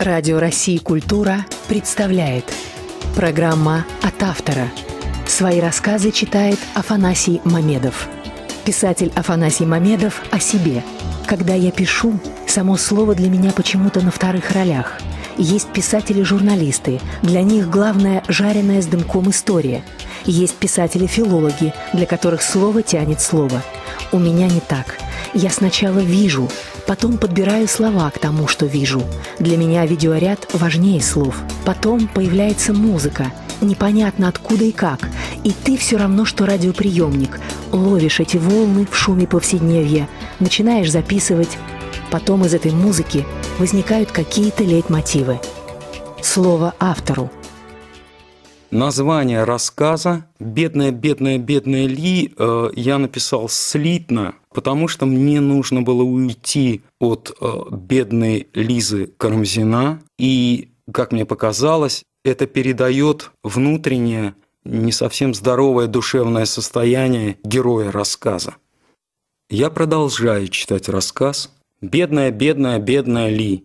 Радио России «Культура» представляет. Программа «От автора» Свои рассказы читает Афанасий Мамедов. Писатель Афанасий Мамедов о себе. Когда я пишу, само слово для меня почему-то на вторых ролях. Есть писатели-журналисты, для них главное жареная с дымком история. Есть писатели-филологи, для которых слово тянет слово. У меня не так – я сначала вижу, потом подбираю слова к тому, что вижу. Для меня видеоряд важнее слов. Потом появляется музыка, непонятно откуда и как. И ты все равно, что радиоприемник. Ловишь эти волны в шуме повседневья, начинаешь записывать. Потом из этой музыки возникают какие-то лейтмотивы. Слово автору – Название рассказа «Бедная, бедная, бедная Ли» э, я написал слитно, потому что мне нужно было уйти от э, бедной Лизы Карамзина, и, как мне показалось, это передает внутреннее, не совсем здоровое душевное состояние героя рассказа. Я продолжаю читать рассказ «Бедная, бедная, бедная Ли».